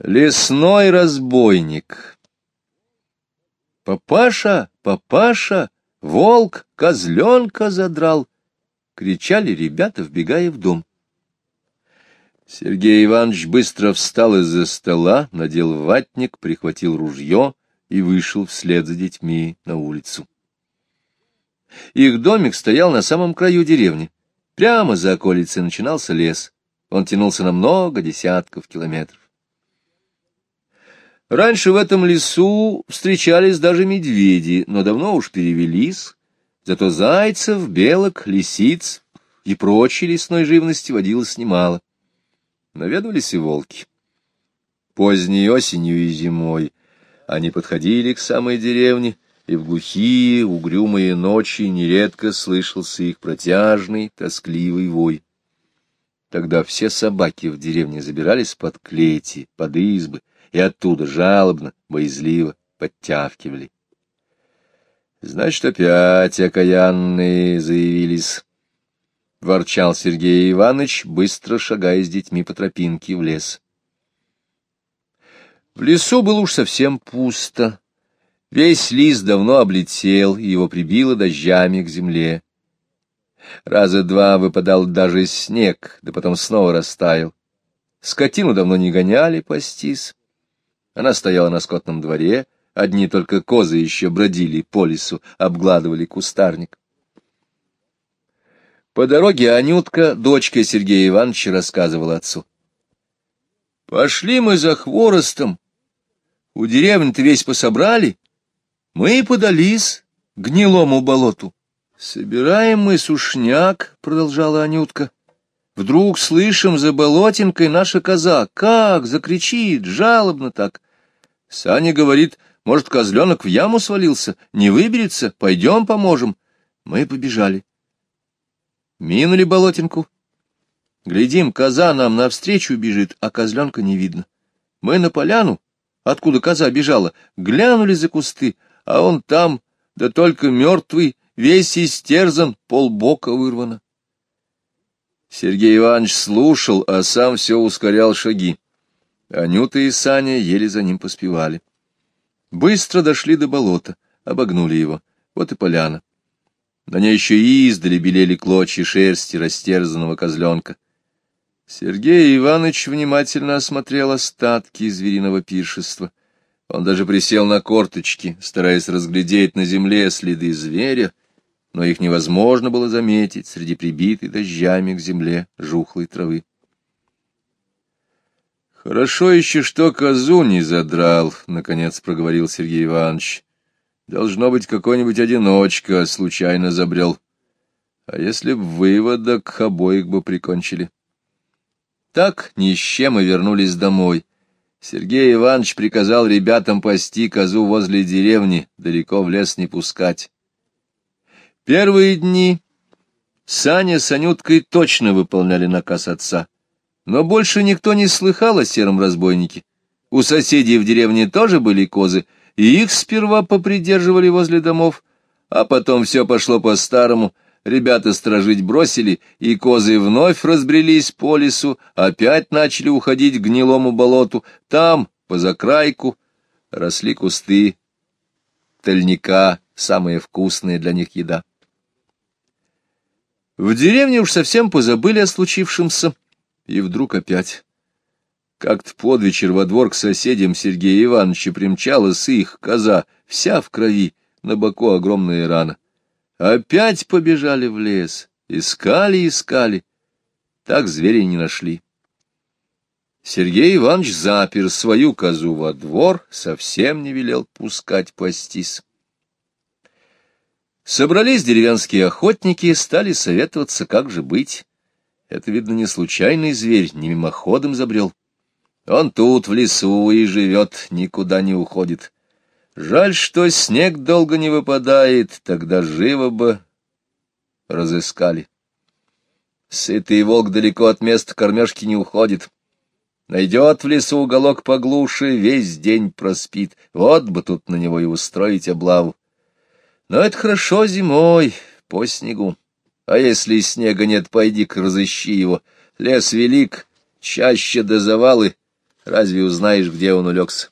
Лесной разбойник «Папаша, папаша, волк козленка задрал!» — кричали ребята, вбегая в дом. Сергей Иванович быстро встал из-за стола, надел ватник, прихватил ружье и вышел вслед за детьми на улицу. Их домик стоял на самом краю деревни. Прямо за околицей начинался лес. Он тянулся на много десятков километров. Раньше в этом лесу встречались даже медведи, но давно уж перевелись, зато зайцев, белок, лисиц и прочей лесной живности водилось немало. Наведывались и волки. Поздней осенью и зимой они подходили к самой деревне, и в глухие, угрюмые ночи нередко слышался их протяжный, тоскливый вой. Тогда все собаки в деревне забирались под клети, под избы, и оттуда жалобно, боязливо подтявкивали. Значит, опять окаянные заявились. Ворчал Сергей Иванович, быстро шагая с детьми по тропинке в лес. В лесу было уж совсем пусто. Весь лист давно облетел, и его прибило дождями к земле. Раза два выпадал даже снег, да потом снова растаял. Скотину давно не гоняли пастись. Она стояла на скотном дворе, одни только козы еще бродили по лесу, обгладывали кустарник. По дороге Анютка, дочка Сергея Ивановича, рассказывала отцу. «Пошли мы за хворостом. У деревни-то весь пособрали. Мы и подались к гнилому болоту. Собираем мы сушняк, — продолжала Анютка. Вдруг слышим за болотинкой наша коза. Как закричит, жалобно так. Саня говорит, может, козленок в яму свалился, не выберется, пойдем поможем. Мы побежали. Минули болотинку. Глядим, коза нам навстречу бежит, а козленка не видно. Мы на поляну, откуда коза бежала, глянули за кусты, а он там, да только мертвый, весь истерзан, полбока вырвано. Сергей Иванович слушал, а сам все ускорял шаги. Анюта и Саня еле за ним поспевали. Быстро дошли до болота, обогнули его. Вот и поляна. На ней еще и издали белели клочья шерсти растерзанного козленка. Сергей Иванович внимательно осмотрел остатки звериного пиршества. Он даже присел на корточки, стараясь разглядеть на земле следы зверя, но их невозможно было заметить среди прибитой дождями к земле жухлой травы. Хорошо еще, что козу не задрал, — наконец проговорил Сергей Иванович. Должно быть, какой-нибудь одиночка случайно забрел. А если б выводок, обоих бы прикончили. Так ни с чем и вернулись домой. Сергей Иванович приказал ребятам пасти козу возле деревни, далеко в лес не пускать. Первые дни Саня с Анюткой точно выполняли наказ отца — но больше никто не слыхал о сером разбойнике. У соседей в деревне тоже были козы, и их сперва попридерживали возле домов, а потом все пошло по-старому. Ребята сторожить бросили, и козы вновь разбрелись по лесу, опять начали уходить к гнилому болоту. Там, по закрайку, росли кусты тальника, самая вкусная для них еда. В деревне уж совсем позабыли о случившемся, и вдруг опять. Как-то под вечер во двор к соседям Сергея Ивановича примчалась их коза, вся в крови, на боку огромная рана. Опять побежали в лес, искали, искали. Так зверя не нашли. Сергей Иванович запер свою козу во двор, совсем не велел пускать пастись. Собрались деревенские охотники и стали советоваться, как же быть. Это, видно, не случайный зверь, не мимоходом забрел. Он тут, в лесу, и живет, никуда не уходит. Жаль, что снег долго не выпадает, тогда живо бы разыскали. Сытый волк далеко от места кормежки не уходит. Найдет в лесу уголок поглуше, весь день проспит. Вот бы тут на него и устроить облаву. Но это хорошо зимой, по снегу. А если снега нет, пойди-ка разыщи его. Лес велик, чаще до завалы, разве узнаешь, где он улегся?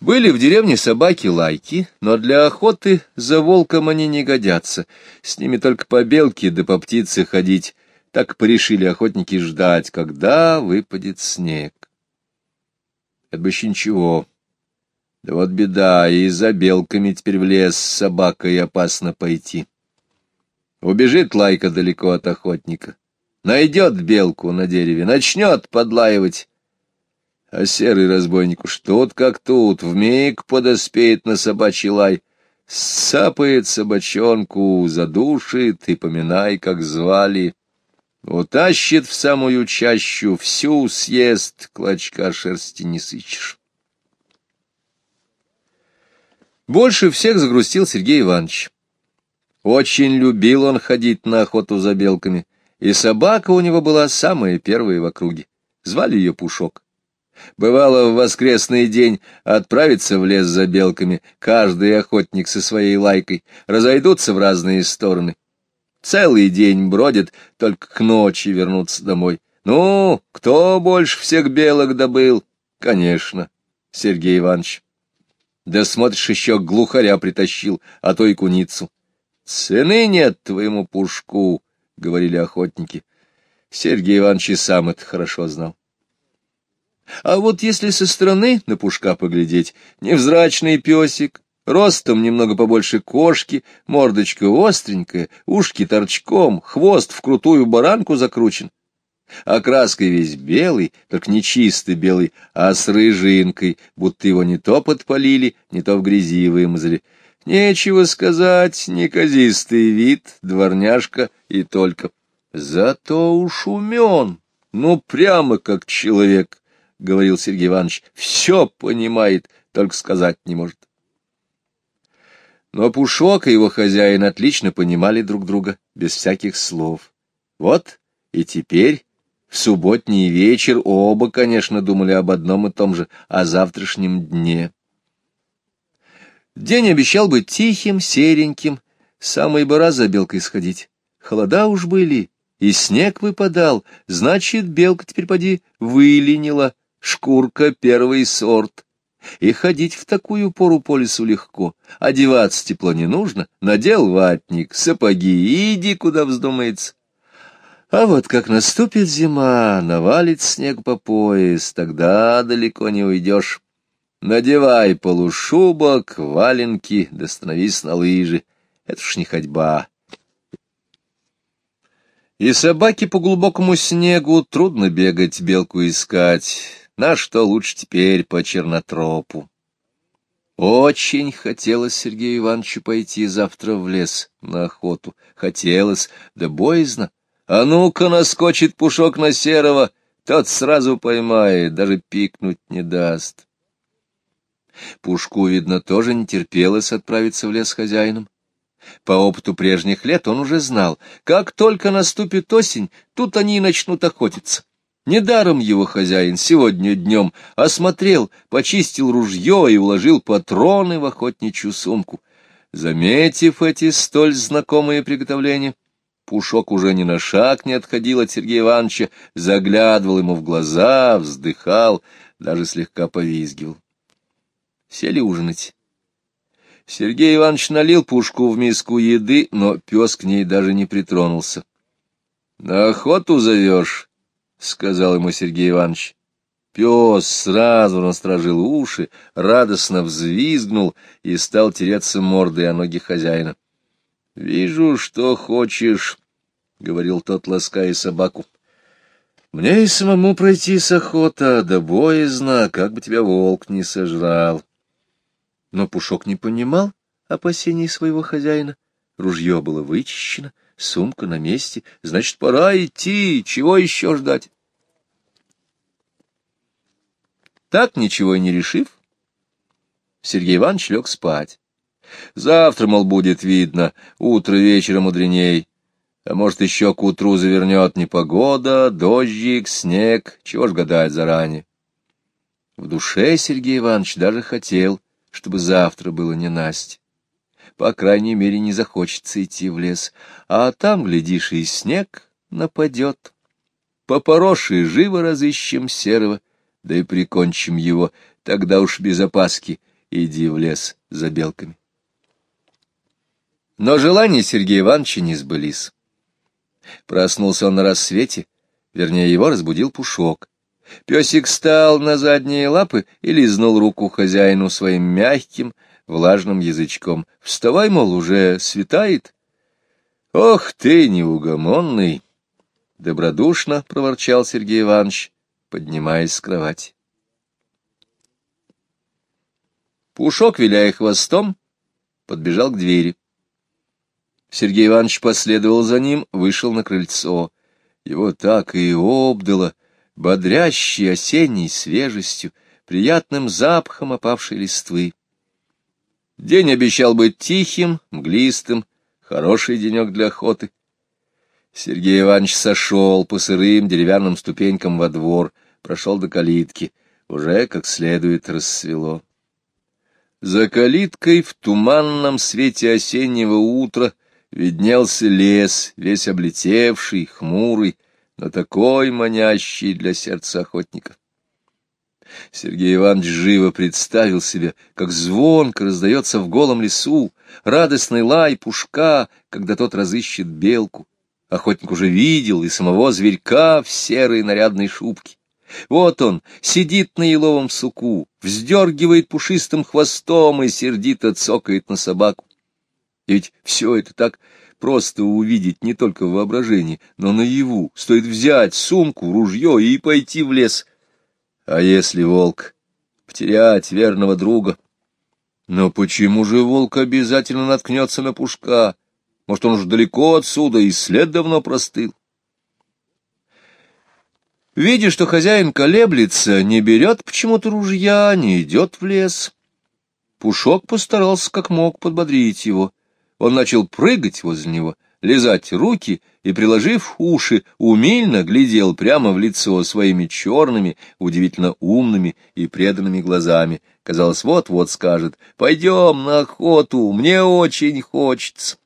Были в деревне собаки-лайки, но для охоты за волком они не годятся. С ними только по белке да по птице ходить. Так порешили охотники ждать, когда выпадет снег. Это бы еще ничего. Да вот беда, и за белками теперь в лес с собакой опасно пойти. Убежит лайка далеко от охотника, найдет белку на дереве, начнет подлаивать, а серый разбойник уж тут как тут, вмиг подоспеет на собачий лай, сапает собачонку, задушит и поминай, как звали. Утащит в самую чащу, всю съест, клочка шерсти не сычешь. Больше всех загрустил Сергей Иванович. Очень любил он ходить на охоту за белками, и собака у него была самая первая в округе. Звали ее Пушок. Бывало, в воскресный день отправиться в лес за белками, каждый охотник со своей лайкой, разойдутся в разные стороны. Целый день бродят, только к ночи вернуться домой. Ну, кто больше всех белок добыл? Конечно, Сергей Иванович. Да смотришь, еще глухаря притащил, а то и куницу. Цены нет твоему пушку, — говорили охотники. Сергей Иванович и сам это хорошо знал. А вот если со стороны на пушка поглядеть, невзрачный песик, ростом немного побольше кошки, мордочка остренькая, ушки торчком, хвост в крутую баранку закручен, а краской весь белый, только не чистый белый, а с рыжинкой, будто его не то подпалили, не то в грязи вымазали. Нечего сказать, неказистый вид, дворняжка и только. Зато уж умен, ну прямо как человек, — говорил Сергей Иванович, — все понимает, только сказать не может. Но Пушок и его хозяин отлично понимали друг друга, без всяких слов. Вот и теперь, в субботний вечер, оба, конечно, думали об одном и том же, о завтрашнем дне. День обещал быть тихим, сереньким, самой бы раз за белкой сходить. Холода уж были, и снег выпадал, значит, белка теперь поди выленила, шкурка первый сорт. И ходить в такую пору по лесу легко, одеваться тепло не нужно, надел ватник, сапоги, иди, куда вздумается. А вот как наступит зима, навалит снег по пояс, тогда далеко не уйдешь. Надевай полушубок, валенки, да становись на лыжи. Это ж не ходьба. И собаке по глубокому снегу трудно бегать, белку искать на что лучше теперь по чернотропу. Очень хотелось Сергею Ивановичу пойти завтра в лес на охоту. Хотелось, да боязно. А ну-ка наскочит пушок на серого, тот сразу поймает, даже пикнуть не даст. Пушку, видно, тоже не терпелось отправиться в лес хозяином. По опыту прежних лет он уже знал, как только наступит осень, тут они и начнут охотиться. Недаром его хозяин сегодня днем осмотрел, почистил ружье и уложил патроны в охотничью сумку. Заметив эти столь знакомые приготовления, Пушок уже ни на шаг не отходил от Сергея Ивановича, заглядывал ему в глаза, вздыхал, даже слегка повизгивал. Сели ужинать. Сергей Иванович налил Пушку в миску еды, но пес к ней даже не притронулся. — На охоту зовешь? — сказал ему Сергей Иванович. Пес сразу насторожил уши, радостно взвизгнул и стал тереться мордой о ноги хозяина. — Вижу, что хочешь, — говорил тот, лаская собаку. — Мне и самому пройти с охота, да боязно, как бы тебя волк не сожрал. Но Пушок не понимал опасений своего хозяина. Ружье было вычищено, — Сумка на месте, значит, пора идти, чего еще ждать? Так, ничего и не решив, Сергей Иванович лег спать. Завтра, мол, будет видно, утро вечера мудреней. А может, еще к утру завернет непогода, дождик, снег, чего ж гадать заранее. В душе Сергей Иванович даже хотел, чтобы завтра было не Настя по крайней мере, не захочется идти в лес, а там, глядишь, и снег нападет. По пороши живо разыщем серого, да и прикончим его, тогда уж без опаски иди в лес за белками. Но желания Сергея Ивановича не сбылись. Проснулся он на рассвете, вернее, его разбудил Пушок. Песик встал на задние лапы и лизнул руку хозяину своим мягким, влажным язычком. «Вставай, мол, уже светает». «Ох ты, неугомонный!» — добродушно проворчал Сергей Иванович, поднимаясь с кровати. Пушок, виляя хвостом, подбежал к двери. Сергей Иванович последовал за ним, вышел на крыльцо. Его так и обдало, бодрящей осенней свежестью, приятным запахом опавшей листвы. День обещал быть тихим, мглистым, хороший денек для охоты. Сергей Иванович сошел по сырым деревянным ступенькам во двор, прошел до калитки. Уже как следует рассвело. За калиткой в туманном свете осеннего утра виднелся лес, весь облетевший, хмурый, но такой манящий для сердца охотника. Сергей Иванович живо представил себе, как звонко раздается в голом лесу радостный лай пушка, когда тот разыщет белку. Охотник уже видел и самого зверька в серой нарядной шубке. Вот он, сидит на еловом суку, вздергивает пушистым хвостом и сердито цокает на собаку. И ведь все это так просто увидеть не только в воображении, но наяву. Стоит взять сумку, ружье и пойти в лес. А если волк? Потерять верного друга. Но почему же волк обязательно наткнется на пушка? Может, он уж далеко отсюда, и след давно простыл? Видя, что хозяин колеблется, не берет почему-то ружья, не идет в лес. Пушок постарался как мог подбодрить его. Он начал прыгать возле него, лизать руки и, приложив уши, умильно глядел прямо в лицо своими черными, удивительно умными и преданными глазами. Казалось, вот-вот скажет «Пойдем на охоту, мне очень хочется».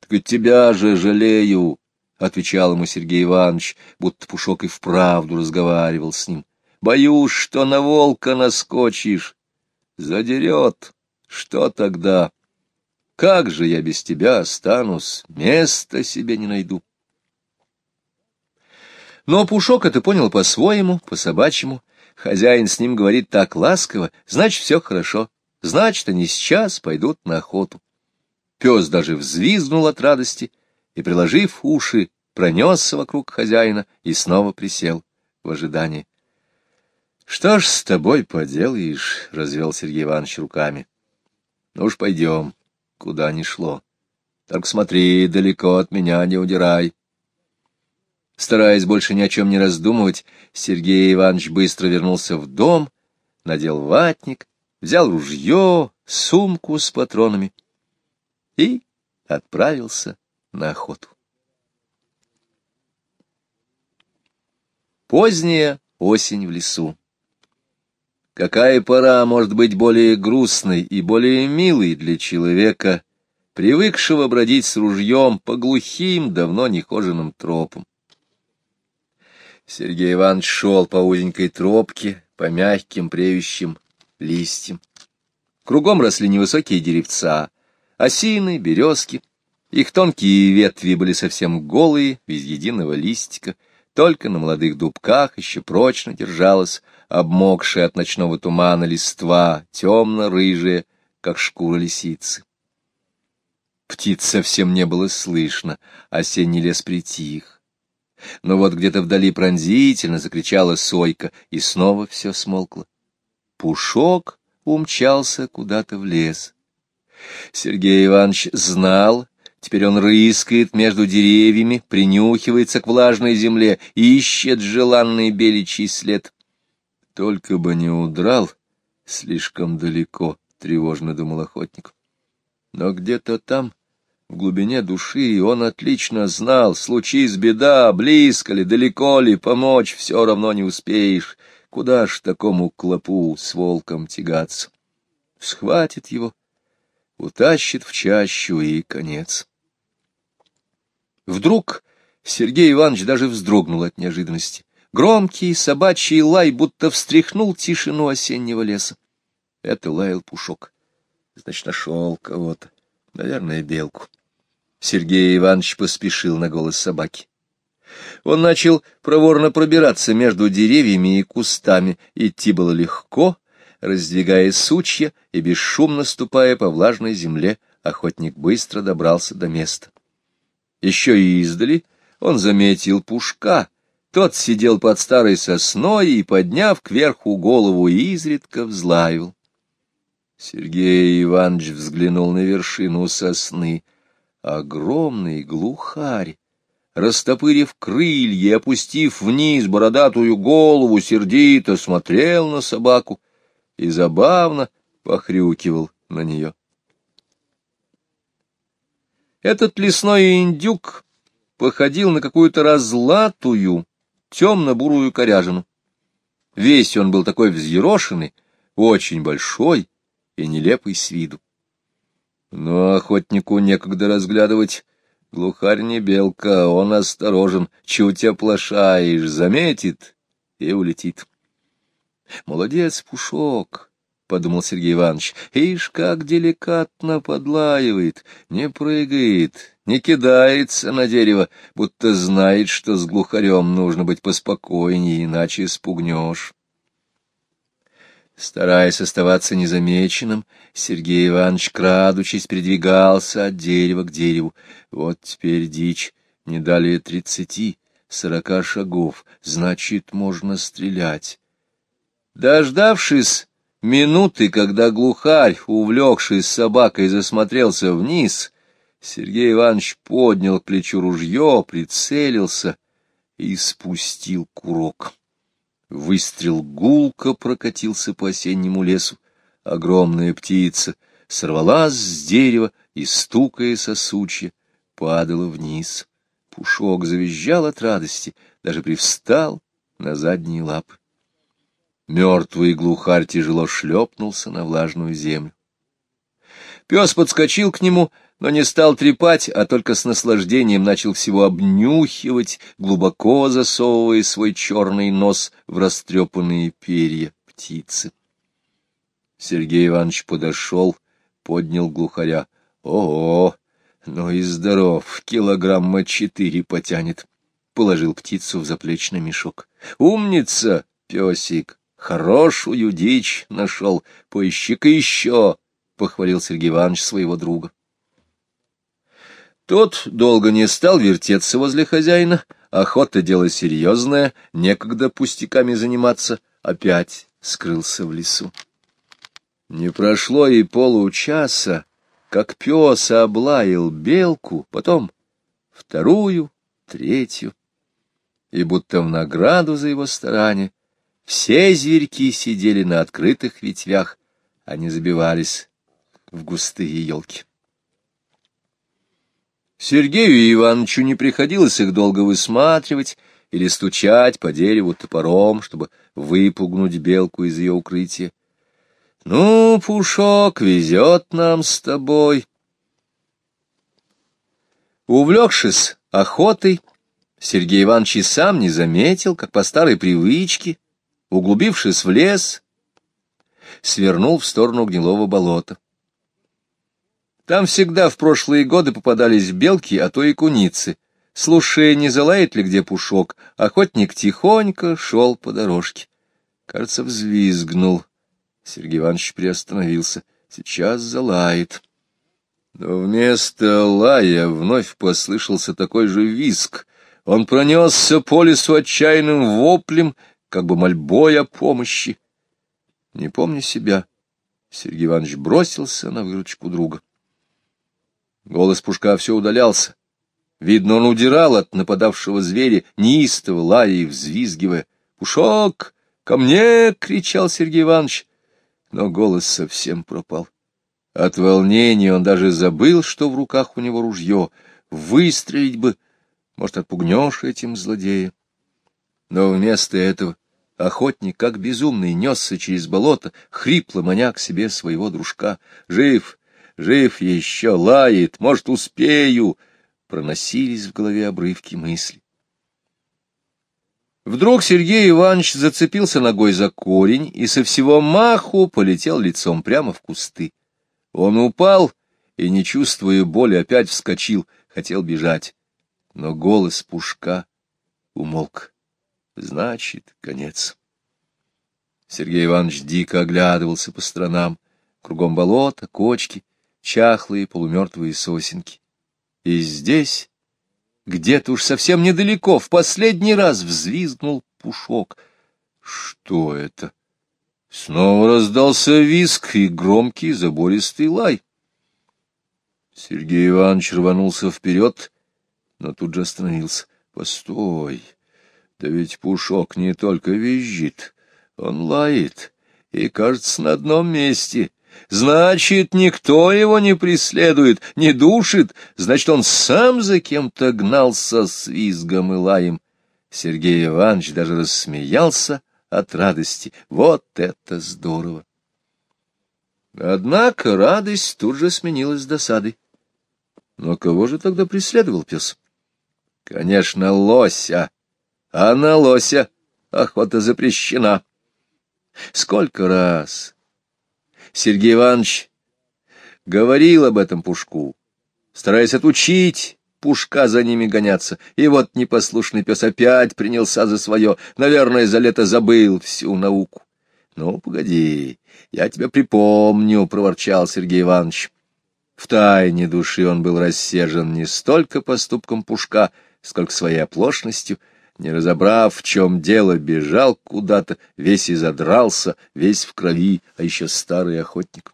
«Так тебя же жалею», — отвечал ему Сергей Иванович, будто Пушок и вправду разговаривал с ним. «Боюсь, что на волка наскочишь. Задерет. Что тогда?» Как же я без тебя останусь, места себе не найду. Но Пушок это понял по-своему, по-собачьему. Хозяин с ним говорит так ласково, значит, все хорошо, значит, они сейчас пойдут на охоту. Пес даже взвизгнул от радости и, приложив уши, пронесся вокруг хозяина и снова присел в ожидании. — Что ж с тобой поделаешь? — развел Сергей Иванович руками. — Ну уж пойдем куда ни шло. Так смотри, далеко от меня не удирай. Стараясь больше ни о чем не раздумывать, Сергей Иванович быстро вернулся в дом, надел ватник, взял ружье, сумку с патронами и отправился на охоту. Поздняя осень в лесу. Какая пора может быть более грустной и более милой для человека, привыкшего бродить с ружьем по глухим, давно нехоженным тропам? Сергей Иванович шел по узенькой тропке, по мягким преющим листьям. Кругом росли невысокие деревца, осины, березки. Их тонкие ветви были совсем голые, без единого листика, только на молодых дубках еще прочно держалась обмокшая от ночного тумана листва, темно-рыжая, как шкура лисицы. Птиц совсем не было слышно, осенний лес притих. Но вот где-то вдали пронзительно закричала сойка, и снова все смолкло. Пушок умчался куда-то в лес. Сергей Иванович знал, теперь он рыскает между деревьями, принюхивается к влажной земле, ищет желанный беличий след. Только бы не удрал слишком далеко, — тревожно думал охотник. Но где-то там, в глубине души, он отлично знал, случись беда, близко ли, далеко ли, помочь все равно не успеешь. Куда ж такому клопу с волком тягаться? Схватит его, утащит в чащу и конец. Вдруг Сергей Иванович даже вздрогнул от неожиданности. Громкий собачий лай будто встряхнул тишину осеннего леса. Это лаял Пушок. Значит, нашел кого-то. Наверное, белку. Сергей Иванович поспешил на голос собаки. Он начал проворно пробираться между деревьями и кустами. Идти было легко, раздвигая сучья и бесшумно ступая по влажной земле, охотник быстро добрался до места. Еще и издали он заметил пушка, тот сидел под старой сосной и, подняв кверху голову, изредка взлаивал. Сергей Иванович взглянул на вершину сосны. Огромный глухарь, растопырив крылья и опустив вниз бородатую голову, сердито смотрел на собаку и забавно похрюкивал на нее. Этот лесной индюк походил на какую-то разлатую, темно-бурую коряжину. Весь он был такой взъерошенный, очень большой и нелепый с виду. Но охотнику некогда разглядывать. Глухарь не белка, он осторожен, чуть оплошаешь, заметит и улетит. Молодец, Пушок, — подумал Сергей Иванович, — ишь, как деликатно подлаивает, не прыгает, не кидается на дерево, будто знает, что с глухарем нужно быть поспокойнее, иначе спугнешь. Стараясь оставаться незамеченным, Сергей Иванович, крадучись, передвигался от дерева к дереву. Вот теперь дичь не далее тридцати, сорока шагов, значит, можно стрелять. Дождавшись минуты, когда глухарь, увлекшись собакой, засмотрелся вниз, Сергей Иванович поднял к плечу ружье, прицелился и спустил курок. Выстрел гулко прокатился по осеннему лесу. Огромная птица сорвалась с дерева и, стукая сосучья, падала вниз. Пушок завизжал от радости, даже привстал на задние лапы. Мертвый глухарь тяжело шлепнулся на влажную землю. Пес подскочил к нему, но не стал трепать, а только с наслаждением начал всего обнюхивать, глубоко засовывая свой черный нос в растрепанные перья птицы. Сергей Иванович подошел, поднял глухаря. Ого, ну и здоров, килограмма четыре потянет. Положил птицу в заплечный мешок. Умница, песик, хорошую дичь нашел, поищи-ка еще, — похвалил Сергей Иванович своего друга. Тот долго не стал вертеться возле хозяина, охота дело серьезное, некогда пустяками заниматься, опять скрылся в лесу. Не прошло и получаса, как пес облаял белку, потом вторую, третью, и будто в награду за его старание все зверьки сидели на открытых ветвях, а не забивались в густые елки. Сергею Ивановичу не приходилось их долго высматривать или стучать по дереву топором, чтобы выпугнуть белку из ее укрытия. «Ну, Пушок, везет нам с тобой». Увлекшись охотой, Сергей Иванович и сам не заметил, как по старой привычке, углубившись в лес, свернул в сторону гнилого болота. Там всегда в прошлые годы попадались белки, а то и куницы. Слушая, не залает ли где пушок, охотник тихонько шел по дорожке. Кажется, взвизгнул. Сергей Иванович приостановился. Сейчас залает. Но вместо лая вновь послышался такой же визг. Он пронесся по лесу отчаянным воплем, как бы мольбой о помощи. Не помня себя, Сергей Иванович бросился на выручку друга. Голос Пушка все удалялся. Видно, он удирал от нападавшего зверя, неистово лая и взвизгивая. «Пушок! Ко мне!» — кричал Сергей Иванович. Но голос совсем пропал. От волнения он даже забыл, что в руках у него ружье. Выстрелить бы, может, отпугнешь этим злодея. Но вместо этого охотник, как безумный, несся через болото, хрипло маня к себе своего дружка. «Жив! жив еще, лает, может, успею, проносились в голове обрывки мысли. Вдруг Сергей Иванович зацепился ногой за корень и со всего маху полетел лицом прямо в кусты. Он упал и, не чувствуя боли, опять вскочил, хотел бежать. Но голос пушка умолк. Значит, конец. Сергей Иванович дико оглядывался по сторонам. Кругом болото, кочки, чахлые полумертвые сосенки. И здесь где-то уж совсем недалеко в последний раз взвизгнул пушок. Что это? Снова раздался визг и громкий забористый лай. Сергей Иванович рванулся вперед, но тут же остановился. Постой, да ведь Пушок не только визжит, он лает, и, кажется, на одном месте — Значит, никто его не преследует, не душит, значит, он сам за кем-то гнался с визгом и лаем. Сергей Иванович даже рассмеялся от радости. Вот это здорово! Однако радость тут же сменилась досадой. Но кого же тогда преследовал пес? Конечно, лося. А на лося охота запрещена. Сколько раз Сергей Иванович говорил об этом Пушку, стараясь отучить Пушка за ними гоняться. И вот непослушный пес опять принялся за свое, наверное, за лето забыл всю науку. — Ну, погоди, я тебя припомню, — проворчал Сергей Иванович. В тайне души он был рассержен не столько поступком Пушка, сколько своей оплошностью — не разобрав, в чем дело, бежал куда-то, весь и задрался, весь в крови, а еще старый охотник.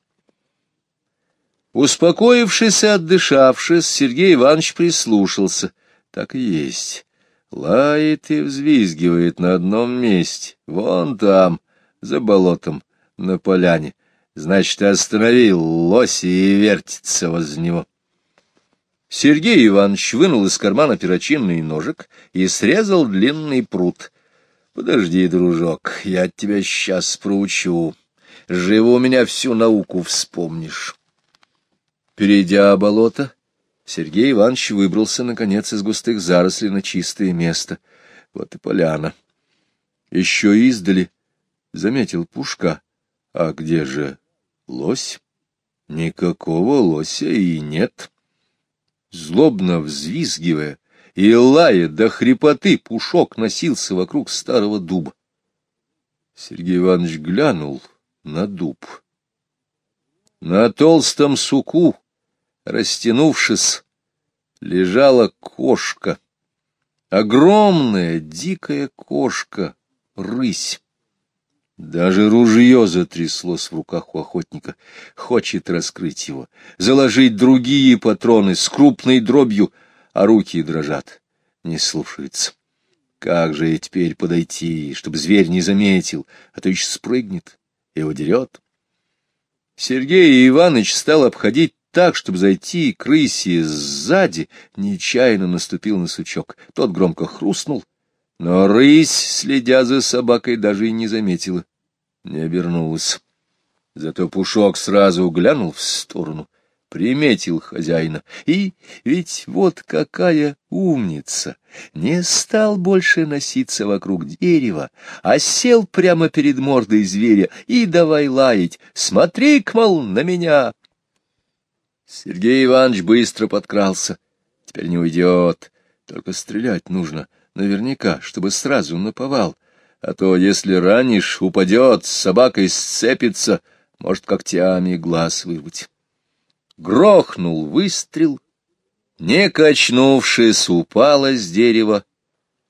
Успокоившись и отдышавшись, Сергей Иванович прислушался. Так и есть. Лает и взвизгивает на одном месте, вон там, за болотом, на поляне. Значит, остановил лоси и вертится возле него. Сергей Иванович вынул из кармана перочинный ножик и срезал длинный пруд. — Подожди, дружок, я тебя сейчас проучу. Живо у меня всю науку вспомнишь. Перейдя болото, Сергей Иванович выбрался, наконец, из густых зарослей на чистое место. Вот и поляна. Еще издали заметил пушка. А где же лось? Никакого лося и нет. Злобно взвизгивая и лая до хрипоты, пушок носился вокруг старого дуба. Сергей Иванович глянул на дуб. На толстом суку, растянувшись, лежала кошка. Огромная дикая кошка, рысь. Даже ружье затряслось в руках у охотника. Хочет раскрыть его, заложить другие патроны с крупной дробью, а руки дрожат, не слушаются. Как же теперь подойти, чтобы зверь не заметил, а то еще спрыгнет и удерет? Сергей Иванович стал обходить так, чтобы зайти к рысе сзади, нечаянно наступил на сучок. Тот громко хрустнул, но рысь, следя за собакой, даже и не заметила, не обернулась. Зато Пушок сразу глянул в сторону, приметил хозяина. И ведь вот какая умница! Не стал больше носиться вокруг дерева, а сел прямо перед мордой зверя и давай лаять. Смотри, мол, на меня! Сергей Иванович быстро подкрался. Теперь не уйдет, только стрелять нужно — наверняка, чтобы сразу наповал, а то, если ранишь, упадет, с собакой сцепится, может когтями глаз вырвать. Грохнул выстрел, не качнувшись, упала с дерева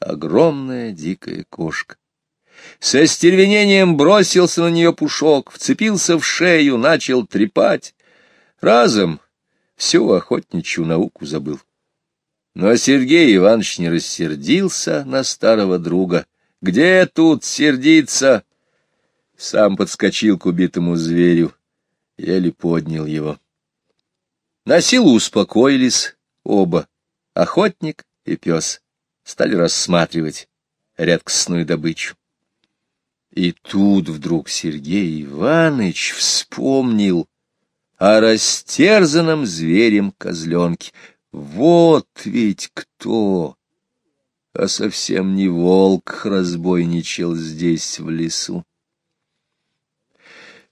огромная дикая кошка. Со стервенением бросился на нее пушок, вцепился в шею, начал трепать. Разом всю охотничью науку забыл. Но Сергей Иванович не рассердился на старого друга. Где тут сердиться? Сам подскочил к убитому зверю, еле поднял его. На силу успокоились оба, охотник и пес, стали рассматривать редкостную добычу. И тут вдруг Сергей Иванович вспомнил о растерзанном зверем козленке. Вот ведь кто! а совсем не волк разбойничал здесь, в лесу.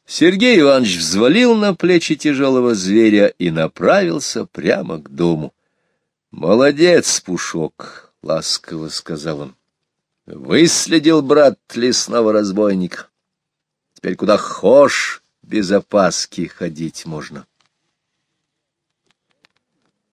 Сергей Иванович взвалил на плечи тяжелого зверя и направился прямо к дому. — Молодец, Пушок, — ласково сказал он. — Выследил брат лесного разбойника. Теперь куда хошь без опаски ходить можно. —